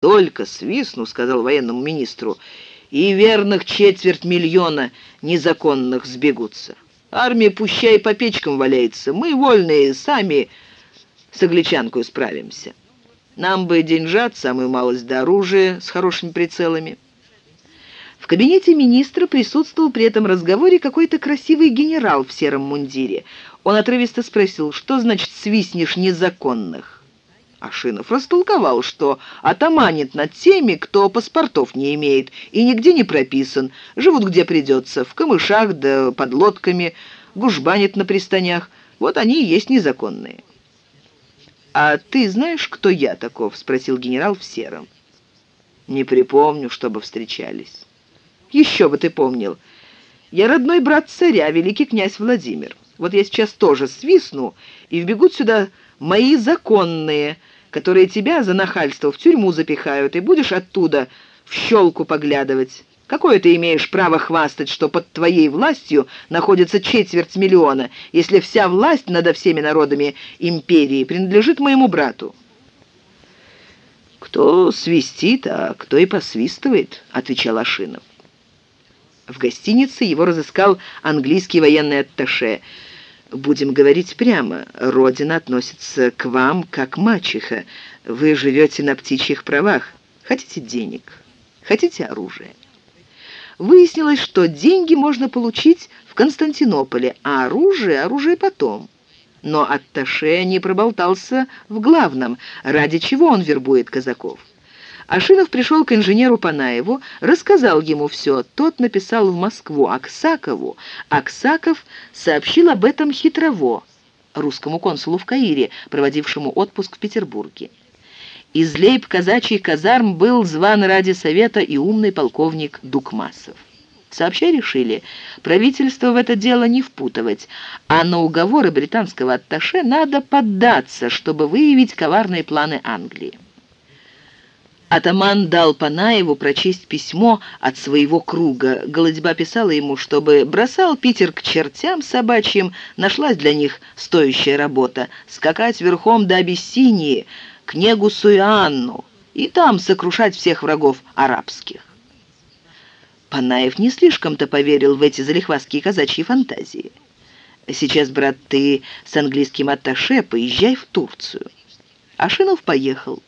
«Только свистну», — сказал военному министру, — «и верных четверть миллиона незаконных сбегутся. Армия пущай по печкам валяется. Мы, вольные, сами с англичанкой справимся. Нам бы деньжат, самую малость до оружия с хорошими прицелами». В кабинете министра присутствовал при этом разговоре какой-то красивый генерал в сером мундире. Он отрывисто спросил, что значит «свистнешь незаконных»? Ашинов растолковал, что атаманит над теми, кто паспортов не имеет и нигде не прописан, живут где придется, в камышах да под лодками, гужбанит на пристанях. Вот они и есть незаконные. «А ты знаешь, кто я таков?» — спросил генерал в сером. «Не припомню, чтобы встречались». «Еще бы ты помнил. Я родной брат царя, великий князь Владимир. Вот я сейчас тоже свистну, и вбегут сюда мои законные, которые тебя за нахальство в тюрьму запихают, и будешь оттуда в щелку поглядывать. Какое ты имеешь право хвастать, что под твоей властью находится четверть миллиона, если вся власть над всеми народами империи принадлежит моему брату?» «Кто свистит, а кто и посвистывает», — отвечал Ашинов. В гостинице его разыскал английский военный атташе — Будем говорить прямо, Родина относится к вам как мачеха. Вы живете на птичьих правах. Хотите денег? Хотите оружие? Выяснилось, что деньги можно получить в Константинополе, а оружие – оружие потом. Но Атташе не проболтался в главном, ради чего он вербует казаков. Ашинов пришел к инженеру Панаеву, рассказал ему все. Тот написал в Москву Аксакову. Аксаков сообщил об этом Хитрово, русскому консулу в Каире, проводившему отпуск в Петербурге. Из лейб казачий казарм был зван ради совета и умный полковник Дукмасов. Сообща решили, правительство в это дело не впутывать, а на уговоры британского атташе надо поддаться, чтобы выявить коварные планы Англии. Атаман дал Панаеву прочесть письмо от своего круга. Голодьба писала ему, чтобы бросал Питер к чертям собачьим, нашлась для них стоящая работа — скакать верхом до Абиссинии, к Негусу и Анну, и там сокрушать всех врагов арабских. Панаев не слишком-то поверил в эти залихвастские казачьи фантазии. «Сейчас, брат, ты с английским атташе поезжай в Турцию». Ашинов поехал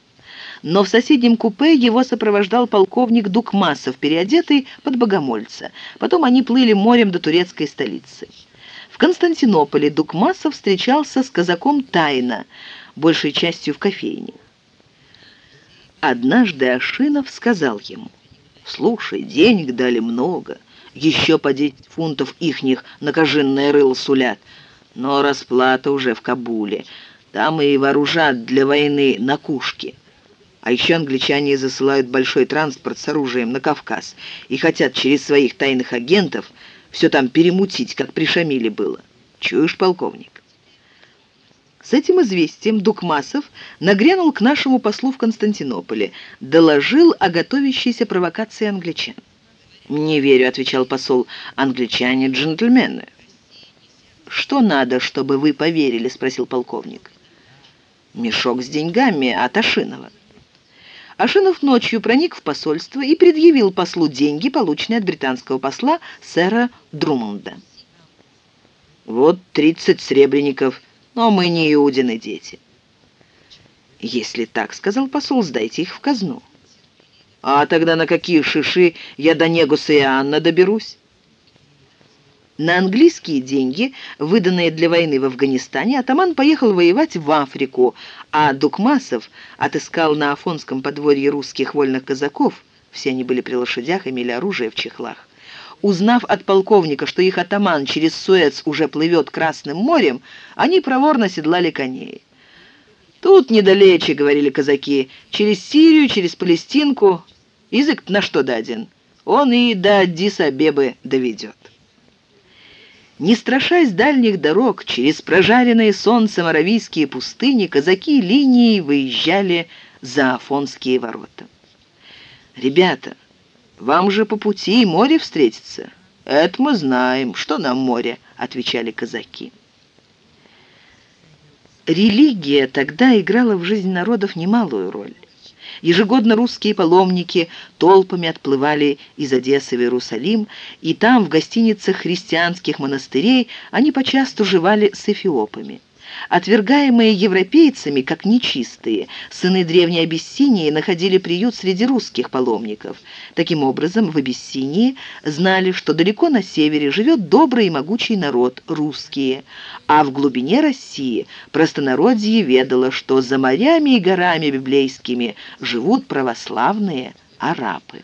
но в соседнем купе его сопровождал полковник Дукмасов, переодетый под богомольца. Потом они плыли морем до турецкой столицы. В Константинополе Дукмасов встречался с казаком тайно, большей частью в кофейне. Однажды Ашинов сказал ему, «Слушай, денег дали много, еще по 10 фунтов ихних на кожинное рыло сулят, но расплата уже в Кабуле, там и вооружат для войны на кушке». А еще англичане засылают большой транспорт с оружием на Кавказ и хотят через своих тайных агентов все там перемутить, как при Шамиле было. Чуешь, полковник? С этим известием Дукмасов нагрянул к нашему послу в Константинополе, доложил о готовящейся провокации англичан. «Не верю», — отвечал посол, — «англичане — джентльмены». «Что надо, чтобы вы поверили?» — спросил полковник. «Мешок с деньгами от Ашинова». Ашинов ночью проник в посольство и предъявил послу деньги, полученные от британского посла сэра Друмонда. «Вот тридцать сребреников, но мы не Иудины дети». «Если так, — сказал посол, — сдайте их в казну». «А тогда на какие шиши я до Негуса и Анна доберусь?» На английские деньги, выданные для войны в Афганистане, атаман поехал воевать в Африку, а Дукмасов отыскал на Афонском подворье русских вольных казаков, все они были при лошадях, имели оружие в чехлах. Узнав от полковника, что их атаман через Суэц уже плывет Красным морем, они проворно седлали коней. «Тут недалече», — говорили казаки, — «через Сирию, через Палестинку. Язык на что даден? Он и до Аддис-Абебы доведет». Не страшась дальних дорог, через прожаренные солнцем аравийские пустыни, казаки линией выезжали за Афонские ворота. «Ребята, вам же по пути море встретится». «Это мы знаем. Что нам море?» — отвечали казаки. Религия тогда играла в жизни народов немалую роль. Ежегодно русские паломники толпами отплывали из Одессы в Иерусалим, и там, в гостиницах христианских монастырей, они почасту жевали с эфиопами. Отвергаемые европейцами как нечистые, сыны древней Абиссинии находили приют среди русских паломников. Таким образом, в Абиссинии знали, что далеко на севере живет добрый и могучий народ – русские, а в глубине России простонародье ведало, что за морями и горами библейскими живут православные арабы.